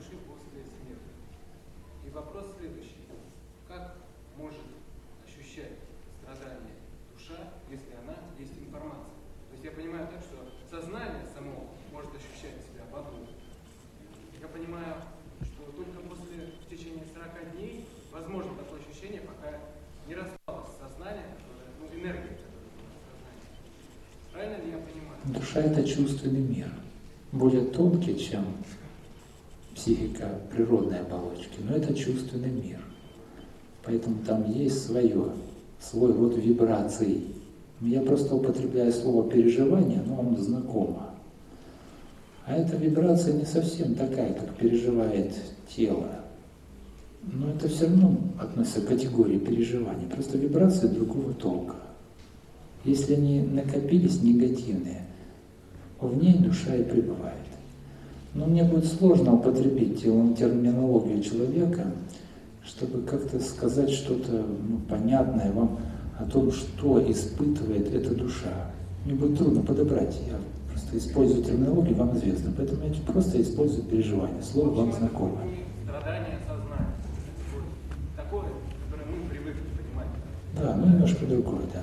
души после смерти. И вопрос следующий. Как может ощущать страдание душа, если она есть информация? То есть я понимаю так, что сознание само может ощущать себя в аду. Я понимаю, что только после, в течение 40 дней, возможно такое ощущение, пока не распалось сознание, которое, ну, энергия, которая в сознании. Правильно ли я понимаю? Душа – это чувственный мир, более тонкий, чем психика природной оболочки, но это чувственный мир. Поэтому там есть свое, свой род вибраций. Я просто употребляю слово переживание, но вам знакомо. А эта вибрация не совсем такая, как переживает тело. Но это все равно относится к категории переживаний. Просто вибрации другого толка. Если они накопились негативные, в ней душа и пребывает. Но мне будет сложно употребить терминологию человека, чтобы как-то сказать что-то ну, понятное вам о том, что испытывает эта душа. Мне будет трудно подобрать. Я просто использую терминологию, вам известно. Поэтому я просто использую переживание. Слово вам знакомо. Страдание сознания. Такое, которое мы привыкли понимать. Да, ну немножко другое, да.